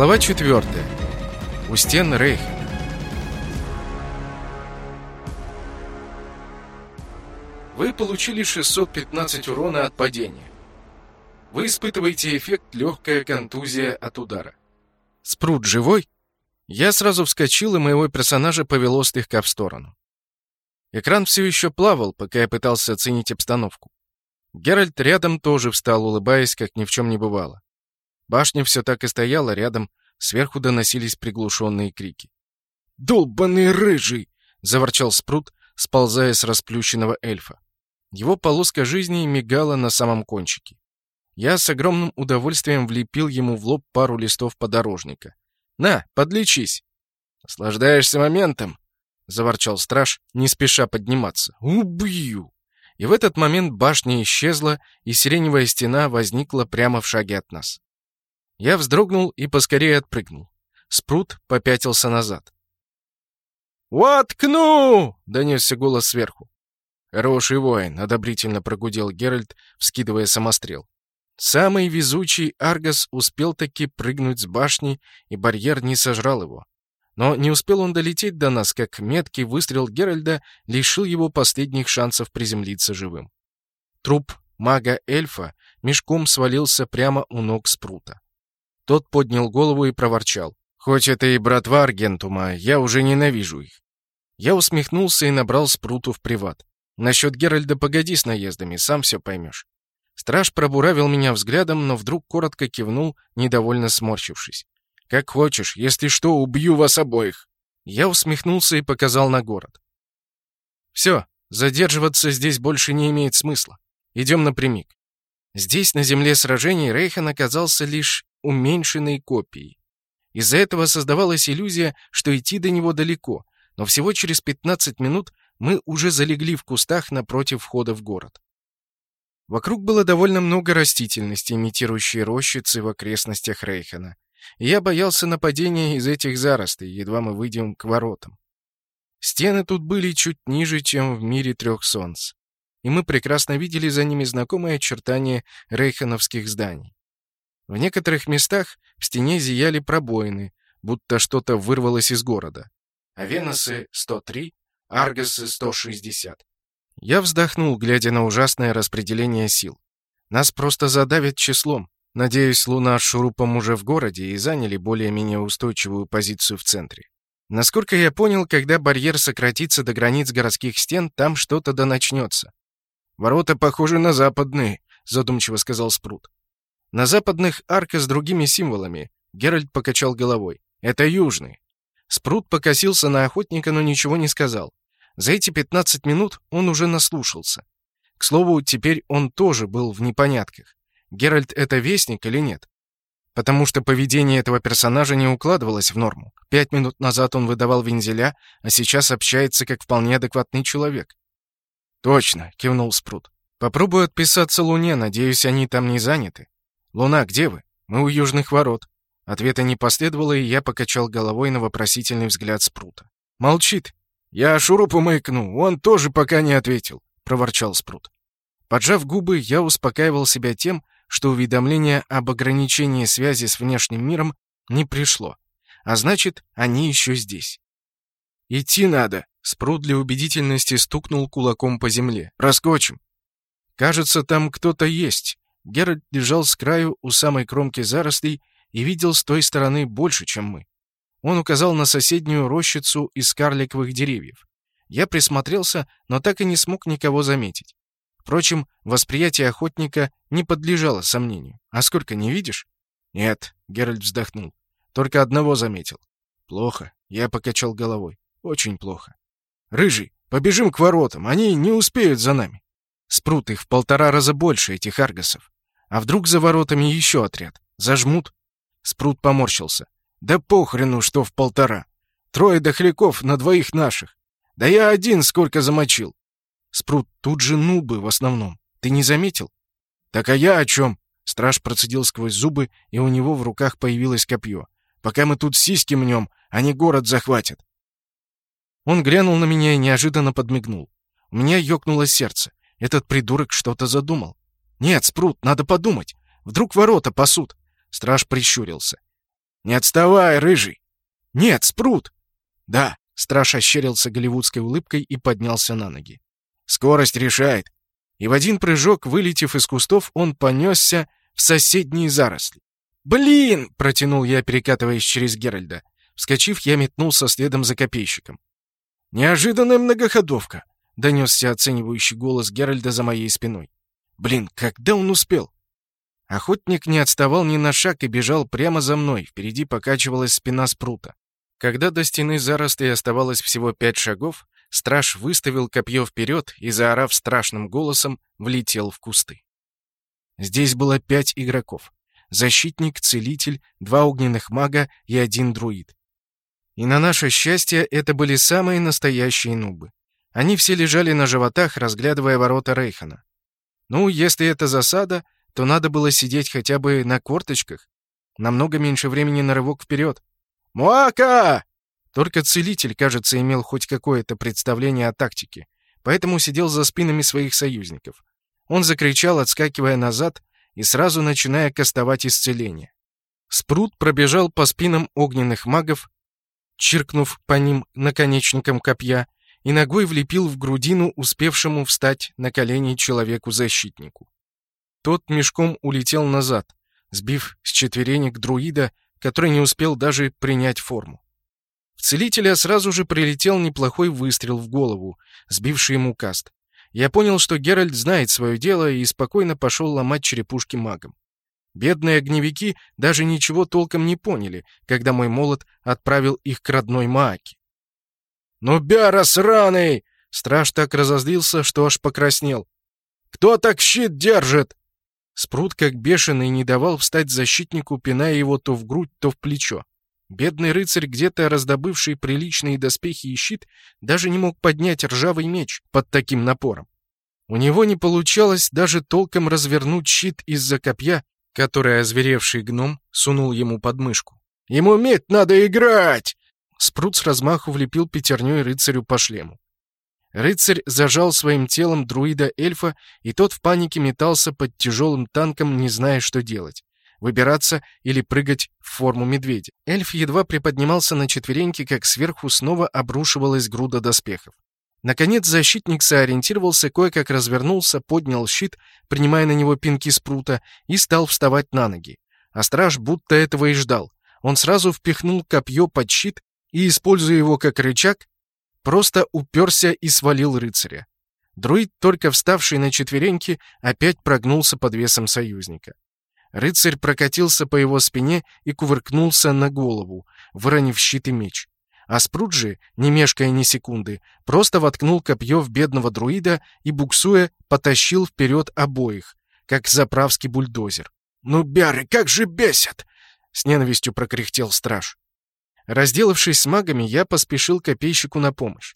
Глава 4. У стен Рейха. Вы получили 615 урона от падения. Вы испытываете эффект легкая контузия от удара. Спрут живой? Я сразу вскочил, и моего персонажа повело слегка в сторону. Экран все еще плавал, пока я пытался оценить обстановку. Геральт рядом тоже встал, улыбаясь, как ни в чем не бывало. Башня все так и стояла рядом, сверху доносились приглушенные крики. «Долбанный рыжий!» — заворчал Спрут, сползая с расплющенного эльфа. Его полоска жизни мигала на самом кончике. Я с огромным удовольствием влепил ему в лоб пару листов подорожника. «На, подлечись!» «Наслаждаешься моментом?» — заворчал страж, не спеша подниматься. «Убью!» И в этот момент башня исчезла, и сиреневая стена возникла прямо в шаге от нас. Я вздрогнул и поскорее отпрыгнул. Спрут попятился назад. «Воткну!» — донесся голос сверху. «Хороший воин», — одобрительно прогудел Геральт, вскидывая самострел. Самый везучий Аргас успел таки прыгнуть с башни, и барьер не сожрал его. Но не успел он долететь до нас, как меткий выстрел Геральда лишил его последних шансов приземлиться живым. Труп мага-эльфа мешком свалился прямо у ног Спрута. Тот поднял голову и проворчал. «Хоть это и братва Аргентума, я уже ненавижу их». Я усмехнулся и набрал спруту в приват. «Насчет Геральда погоди с наездами, сам все поймешь». Страж пробуравил меня взглядом, но вдруг коротко кивнул, недовольно сморщившись. «Как хочешь, если что, убью вас обоих». Я усмехнулся и показал на город. «Все, задерживаться здесь больше не имеет смысла. Идем напрямик». Здесь, на земле сражений, Рейхан оказался лишь уменьшенной копией. Из-за этого создавалась иллюзия, что идти до него далеко, но всего через 15 минут мы уже залегли в кустах напротив входа в город. Вокруг было довольно много растительности, имитирующей рощицы в окрестностях Рейхена. И я боялся нападения из этих заростей, едва мы выйдем к воротам. Стены тут были чуть ниже, чем в мире трех солнц. И мы прекрасно видели за ними знакомые очертания рейхеновских зданий. В некоторых местах в стене зияли пробоины, будто что-то вырвалось из города. Авеносы — 103, Аргосы — 160. Я вздохнул, глядя на ужасное распределение сил. Нас просто задавят числом. Надеюсь, Луна с Шурупом уже в городе и заняли более-менее устойчивую позицию в центре. Насколько я понял, когда барьер сократится до границ городских стен, там что-то да начнется. «Ворота похожи на западные», — задумчиво сказал Спрут. На западных арка с другими символами. Геральт покачал головой. Это южный. Спрут покосился на охотника, но ничего не сказал. За эти 15 минут он уже наслушался. К слову, теперь он тоже был в непонятках. Геральт — это вестник или нет? Потому что поведение этого персонажа не укладывалось в норму. Пять минут назад он выдавал вензеля, а сейчас общается как вполне адекватный человек. «Точно», — кивнул Спрут. «Попробую отписаться Луне, надеюсь, они там не заняты». «Луна, где вы? Мы у южных ворот». Ответа не последовало, и я покачал головой на вопросительный взгляд Спрута. «Молчит. Я шурупу маякну, он тоже пока не ответил», — проворчал Спрут. Поджав губы, я успокаивал себя тем, что уведомление об ограничении связи с внешним миром не пришло. А значит, они еще здесь. «Идти надо!» — Спрут для убедительности стукнул кулаком по земле. «Проскочим!» «Кажется, там кто-то есть!» Геральт лежал с краю у самой кромки зарослей и видел с той стороны больше, чем мы. Он указал на соседнюю рощицу из карликовых деревьев. Я присмотрелся, но так и не смог никого заметить. Впрочем, восприятие охотника не подлежало сомнению. «А сколько, не видишь?» «Нет», — Геральт вздохнул. «Только одного заметил». «Плохо», — я покачал головой. «Очень плохо». «Рыжий, побежим к воротам, они не успеют за нами». Спрут их в полтора раза больше, этих аргосов. А вдруг за воротами еще отряд? Зажмут? Спрут поморщился. Да похрену, что в полтора. Трое дохляков на двоих наших. Да я один сколько замочил. Спрут, тут же нубы в основном. Ты не заметил? Так а я о чем? Страж процедил сквозь зубы, и у него в руках появилось копье. Пока мы тут сиськи мнем, они город захватят. Он глянул на меня и неожиданно подмигнул. У меня ёкнуло сердце. Этот придурок что-то задумал. «Нет, Спрут, надо подумать. Вдруг ворота пасут?» Страж прищурился. «Не отставай, рыжий!» «Нет, спрут!» «Да!» — страж ощерился голливудской улыбкой и поднялся на ноги. «Скорость решает!» И в один прыжок, вылетев из кустов, он понесся в соседние заросли. «Блин!» — протянул я, перекатываясь через Геральда. Вскочив, я метнулся следом за копейщиком. «Неожиданная многоходовка!» — донесся оценивающий голос Геральда за моей спиной. «Блин, когда он успел?» Охотник не отставал ни на шаг и бежал прямо за мной. Впереди покачивалась спина спрута. Когда до стены зарослей оставалось всего пять шагов, страж выставил копье вперед и, заорав страшным голосом, влетел в кусты. Здесь было пять игроков. Защитник, целитель, два огненных мага и один друид. И на наше счастье это были самые настоящие нубы. Они все лежали на животах, разглядывая ворота Рейхана. Ну, если это засада, то надо было сидеть хотя бы на корточках. Намного меньше времени на рывок вперед. «Муака!» Только целитель, кажется, имел хоть какое-то представление о тактике, поэтому сидел за спинами своих союзников. Он закричал, отскакивая назад и сразу начиная кастовать исцеление. Спрут пробежал по спинам огненных магов, чиркнув по ним наконечником копья, и ногой влепил в грудину успевшему встать на колени человеку-защитнику. Тот мешком улетел назад, сбив с четверенек друида, который не успел даже принять форму. В целителя сразу же прилетел неплохой выстрел в голову, сбивший ему каст. Я понял, что Геральт знает свое дело и спокойно пошел ломать черепушки магам. Бедные огневики даже ничего толком не поняли, когда мой молот отправил их к родной Мааке. «Ну, бяра сраный!» Страж так разозлился, что аж покраснел. «Кто так щит держит?» Спрут, как бешеный, не давал встать защитнику, пиная его то в грудь, то в плечо. Бедный рыцарь, где-то раздобывший приличные доспехи и щит, даже не мог поднять ржавый меч под таким напором. У него не получалось даже толком развернуть щит из-за копья, которое озверевший гном сунул ему под мышку. «Ему медь надо играть!» Спрут с размаху влепил пятерней рыцарю по шлему. Рыцарь зажал своим телом друида-эльфа, и тот в панике метался под тяжелым танком, не зная, что делать. Выбираться или прыгать в форму медведя. Эльф едва приподнимался на четвереньки, как сверху снова обрушивалась груда доспехов. Наконец защитник сориентировался, кое-как развернулся, поднял щит, принимая на него пинки спрута, и стал вставать на ноги. А страж будто этого и ждал. Он сразу впихнул копье под щит и, используя его как рычаг, просто уперся и свалил рыцаря. Друид, только вставший на четвереньки, опять прогнулся под весом союзника. Рыцарь прокатился по его спине и кувыркнулся на голову, выронив щит и меч. А Спруджи, не мешкая ни секунды, просто воткнул копье в бедного друида и, буксуя, потащил вперед обоих, как заправский бульдозер. «Ну, бяры, как же бесят!» — с ненавистью прокряхтел страж. Разделавшись с магами, я поспешил копейщику на помощь.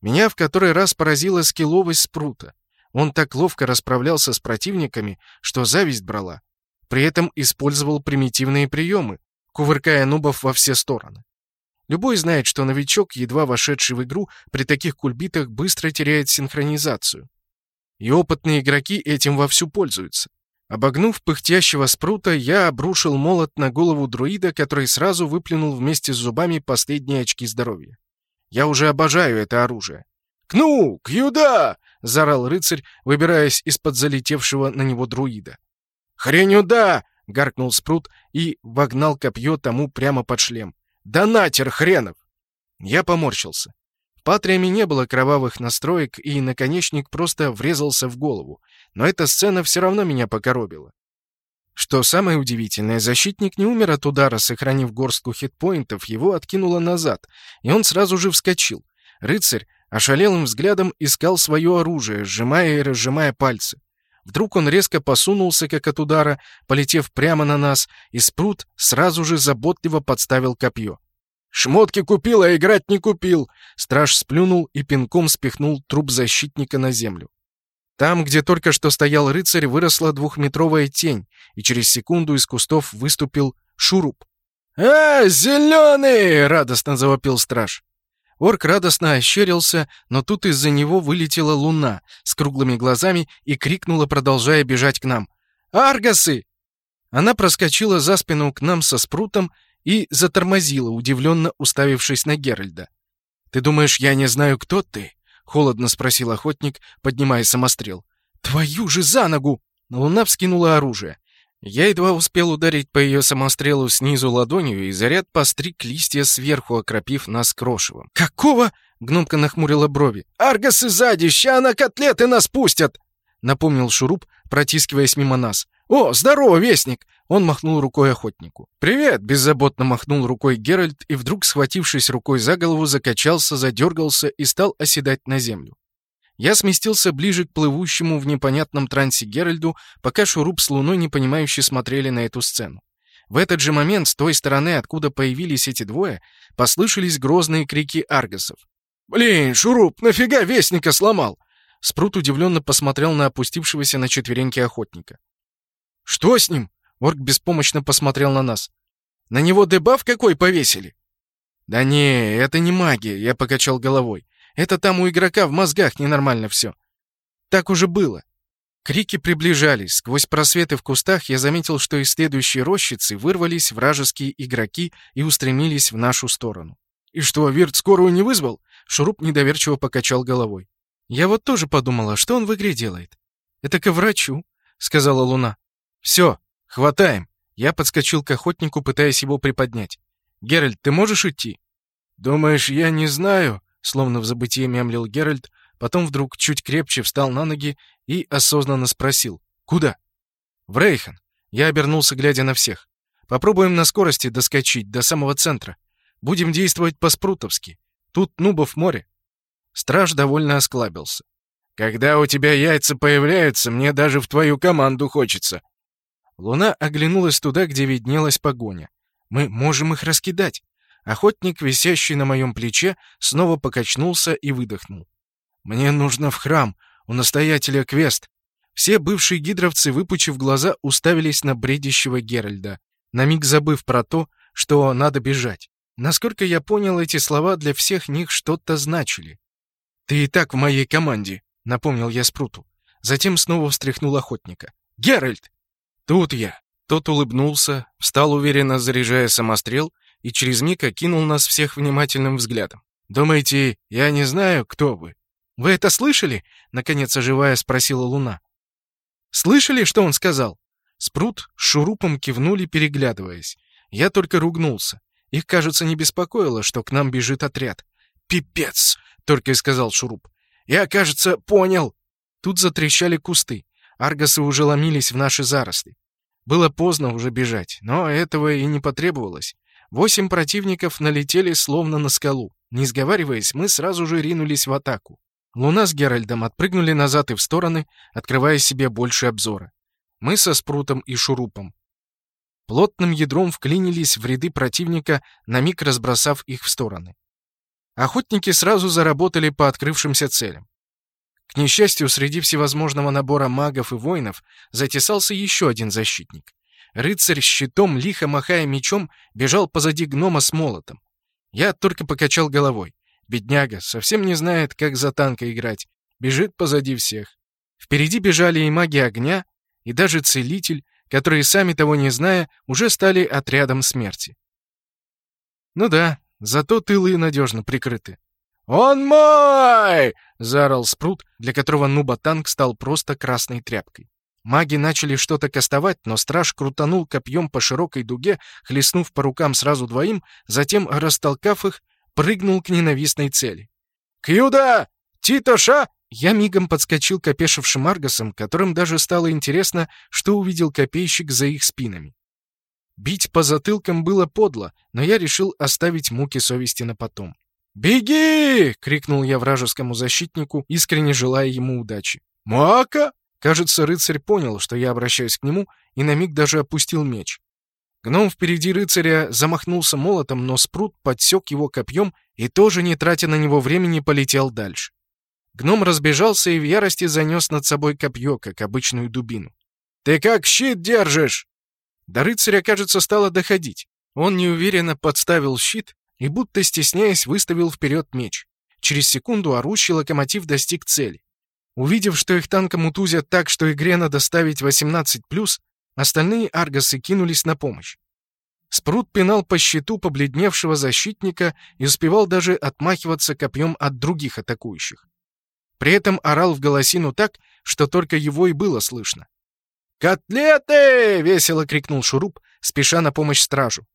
Меня в который раз поразила скилловость спрута. Он так ловко расправлялся с противниками, что зависть брала. При этом использовал примитивные приемы, кувыркая нубов во все стороны. Любой знает, что новичок, едва вошедший в игру, при таких кульбитах быстро теряет синхронизацию. И опытные игроки этим вовсю пользуются. Обогнув пыхтящего спрута, я обрушил молот на голову друида, который сразу выплюнул вместе с зубами последние очки здоровья. Я уже обожаю это оружие. «Кну! Кьюда!» — заорал рыцарь, выбираясь из-под залетевшего на него друида. «Хренюда!» — гаркнул спрут и вогнал копье тому прямо под шлем. «Донатер хренов!» Я поморщился. В Патриаме не было кровавых настроек, и наконечник просто врезался в голову но эта сцена все равно меня покоробила. Что самое удивительное, защитник не умер от удара, сохранив горстку хитпоинтов, его откинуло назад, и он сразу же вскочил. Рыцарь ошалелым взглядом искал свое оружие, сжимая и разжимая пальцы. Вдруг он резко посунулся, как от удара, полетев прямо на нас, и Спрут сразу же заботливо подставил копье. «Шмотки купил, а играть не купил!» Страж сплюнул и пинком спихнул труп защитника на землю. Там, где только что стоял рыцарь, выросла двухметровая тень, и через секунду из кустов выступил шуруп. «А, зеленый!» — радостно завопил страж. Орк радостно ощерился, но тут из-за него вылетела луна с круглыми глазами и крикнула, продолжая бежать к нам. «Аргасы!» Она проскочила за спину к нам со спрутом и затормозила, удивленно уставившись на Геральда. «Ты думаешь, я не знаю, кто ты?» — холодно спросил охотник, поднимая самострел. «Твою же за ногу!» Луна вскинула оружие. Я едва успел ударить по ее самострелу снизу ладонью, и заряд постриг листья сверху, окропив нас крошевом. «Какого?» — гномка нахмурила брови. «Аргасы сзади! Ща на котлеты нас пустят!» — напомнил Шуруп, протискиваясь мимо нас. «О, здорово, вестник!» Он махнул рукой охотнику. «Привет!» — беззаботно махнул рукой Геральт и вдруг, схватившись рукой за голову, закачался, задергался и стал оседать на землю. Я сместился ближе к плывущему в непонятном трансе Геральду, пока Шуруп с Луной непонимающе смотрели на эту сцену. В этот же момент с той стороны, откуда появились эти двое, послышались грозные крики аргосов. «Блин, Шуруп, нафига Вестника сломал?» Спрут удивленно посмотрел на опустившегося на четвереньки охотника. «Что с ним?» Орк беспомощно посмотрел на нас. «На него дебаф какой повесили?» «Да не, это не магия», — я покачал головой. Это там у игрока в мозгах ненормально все. Так уже было. Крики приближались. Сквозь просветы в кустах я заметил, что из следующей рощицы вырвались вражеские игроки и устремились в нашу сторону. «И что, Вирт скорую не вызвал?» Шуруп недоверчиво покачал головой. «Я вот тоже подумала, что он в игре делает?» «Это к врачу», — сказала Луна. «Все, хватаем». Я подскочил к охотнику, пытаясь его приподнять. «Геральт, ты можешь идти?» «Думаешь, я не знаю?» Словно в забытии мямлил Геральт, потом вдруг чуть крепче встал на ноги и осознанно спросил. «Куда?» «В Рейхан». Я обернулся, глядя на всех. «Попробуем на скорости доскочить до самого центра. Будем действовать по-спрутовски. Тут нубов море». Страж довольно осклабился. «Когда у тебя яйца появляются, мне даже в твою команду хочется». Луна оглянулась туда, где виднелась погоня. «Мы можем их раскидать. Охотник, висящий на моем плече, снова покачнулся и выдохнул. «Мне нужно в храм, у настоятеля квест». Все бывшие гидровцы, выпучив глаза, уставились на бредящего Геральда, на миг забыв про то, что надо бежать. Насколько я понял, эти слова для всех них что-то значили. «Ты и так в моей команде», — напомнил я Спруту. Затем снова встряхнул охотника. «Геральт!» «Тут я!» Тот улыбнулся, встал уверенно, заряжая самострел, и через миг окинул нас всех внимательным взглядом. «Думаете, я не знаю, кто вы?» «Вы это слышали?» — наконец оживая спросила Луна. «Слышали, что он сказал?» Спрут с Шурупом кивнули, переглядываясь. Я только ругнулся. Их, кажется, не беспокоило, что к нам бежит отряд. «Пипец!» — только и сказал Шуруп. «Я, кажется, понял!» Тут затрещали кусты. Аргасы уже ломились в наши заросли. Было поздно уже бежать, но этого и не потребовалось. Восемь противников налетели словно на скалу. Не сговариваясь, мы сразу же ринулись в атаку. Луна с Геральдом отпрыгнули назад и в стороны, открывая себе больше обзора. Мы со Спрутом и Шурупом. Плотным ядром вклинились в ряды противника, на миг разбросав их в стороны. Охотники сразу заработали по открывшимся целям. К несчастью, среди всевозможного набора магов и воинов затесался еще один защитник. Рыцарь с щитом, лихо махая мечом, бежал позади гнома с молотом. Я только покачал головой. Бедняга, совсем не знает, как за танка играть. Бежит позади всех. Впереди бежали и маги огня, и даже целитель, которые, сами того не зная, уже стали отрядом смерти. Ну да, зато тылы надежно прикрыты. «Он мой!» — заорал Спрут, для которого нуба-танк стал просто красной тряпкой. Маги начали что-то кастовать, но страж крутанул копьем по широкой дуге, хлестнув по рукам сразу двоим, затем, растолкав их, прыгнул к ненавистной цели. «Кьюда! Титоша!» Я мигом подскочил к опешившим аргосам, которым даже стало интересно, что увидел копейщик за их спинами. Бить по затылкам было подло, но я решил оставить муки совести на потом. «Беги!» — крикнул я вражескому защитнику, искренне желая ему удачи. «Мака!» Кажется, рыцарь понял, что я обращаюсь к нему, и на миг даже опустил меч. Гном впереди рыцаря замахнулся молотом, но спрут подсек его копьем и тоже, не тратя на него времени, полетел дальше. Гном разбежался и в ярости занес над собой копье, как обычную дубину. «Ты как щит держишь?» До рыцаря, кажется, стало доходить. Он неуверенно подставил щит и, будто стесняясь, выставил вперед меч. Через секунду орущий локомотив достиг цели. Увидев, что их танком утузят так, что игре надо ставить 18+, остальные аргасы кинулись на помощь. Спрут пинал по щиту побледневшего защитника и успевал даже отмахиваться копьем от других атакующих. При этом орал в голосину так, что только его и было слышно. «Котлеты!» — весело крикнул Шуруп, спеша на помощь стражу.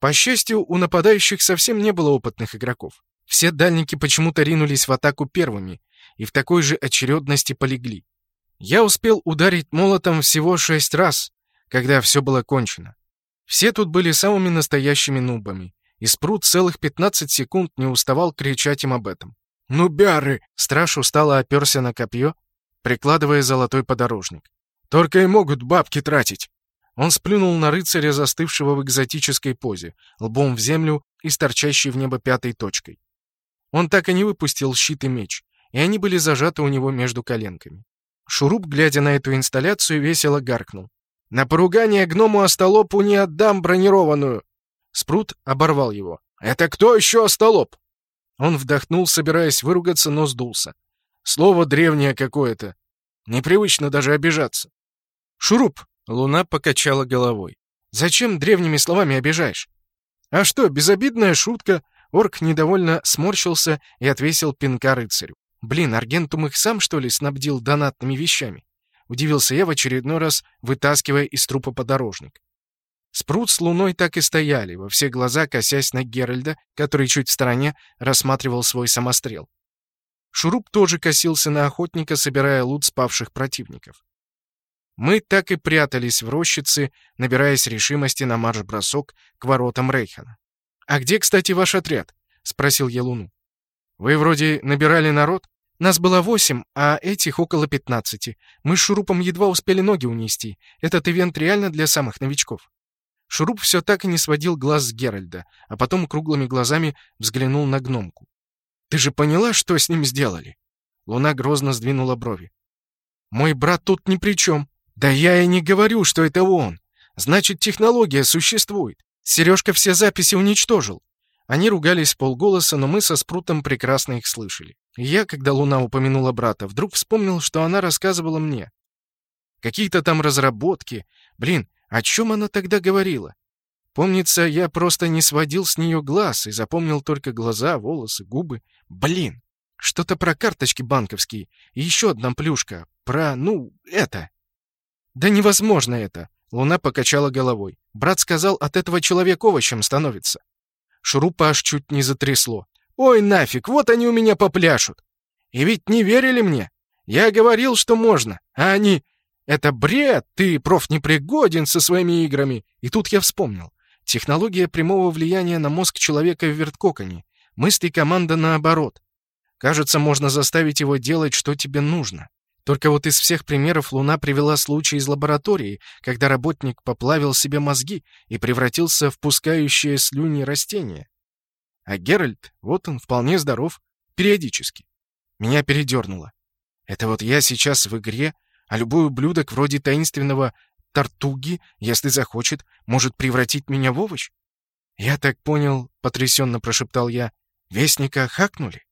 По счастью, у нападающих совсем не было опытных игроков. Все дальники почему-то ринулись в атаку первыми и в такой же очередности полегли. Я успел ударить молотом всего шесть раз, когда все было кончено. Все тут были самыми настоящими нубами, и Спрут целых 15 секунд не уставал кричать им об этом. «Нубяры!» — Страж устало оперся на копье, прикладывая золотой подорожник. «Только и могут бабки тратить!» Он сплюнул на рыцаря, застывшего в экзотической позе, лбом в землю и с торчащей в небо пятой точкой. Он так и не выпустил щит и меч, и они были зажаты у него между коленками. Шуруп, глядя на эту инсталляцию, весело гаркнул. «На поругание гному остолопу не отдам бронированную!» Спрут оборвал его. «Это кто еще остолоп?» Он вдохнул, собираясь выругаться, но сдулся. Слово древнее какое-то. Непривычно даже обижаться. «Шуруп!» — Луна покачала головой. «Зачем древними словами обижаешь?» «А что, безобидная шутка?» Орк недовольно сморщился и отвесил пинка рыцарю. «Блин, Аргентум их сам, что ли, снабдил донатными вещами?» Удивился я в очередной раз, вытаскивая из трупа подорожник. Спрут с Луной так и стояли, во все глаза косясь на Геральда, который чуть в стороне рассматривал свой самострел. Шуруп тоже косился на охотника, собирая лут спавших противников. Мы так и прятались в рощице, набираясь решимости на марш-бросок к воротам Рейхана. «А где, кстати, ваш отряд?» — спросил я Луну. «Вы вроде набирали народ? Нас было восемь, а этих около пятнадцати. Мы с Шурупом едва успели ноги унести. Этот ивент реально для самых новичков». Шуруп все так и не сводил глаз с Геральда, а потом круглыми глазами взглянул на гномку. «Ты же поняла, что с ним сделали?» Луна грозно сдвинула брови. «Мой брат тут ни при чем. Да я и не говорю, что это он. Значит, технология существует. Сережка все записи уничтожил. Они ругались полголоса, но мы со Спрутом прекрасно их слышали. И я, когда Луна упомянула брата, вдруг вспомнил, что она рассказывала мне. Какие-то там разработки. Блин, о чем она тогда говорила? Помнится, я просто не сводил с нее глаз и запомнил только глаза, волосы, губы. Блин, что-то про карточки банковские. И еще одна плюшка. Про, ну, это. Да невозможно это. Луна покачала головой. Брат сказал, от этого человек овощем становится. Шурупа аж чуть не затрясло. «Ой, нафиг, вот они у меня попляшут!» И ведь не верили мне. Я говорил, что можно, а они... Это бред, ты, проф, непригоден со своими играми. И тут я вспомнил. Технология прямого влияния на мозг человека в верткоконе. Мысли команда наоборот. Кажется, можно заставить его делать, что тебе нужно. Только вот из всех примеров Луна привела случай из лаборатории, когда работник поплавил себе мозги и превратился в пускающее слюни растение. А Геральт, вот он, вполне здоров, периодически. Меня передернуло. Это вот я сейчас в игре, а любой ублюдок вроде таинственного Тартуги, если захочет, может превратить меня в овощ? Я так понял, потрясенно прошептал я, вестника хакнули?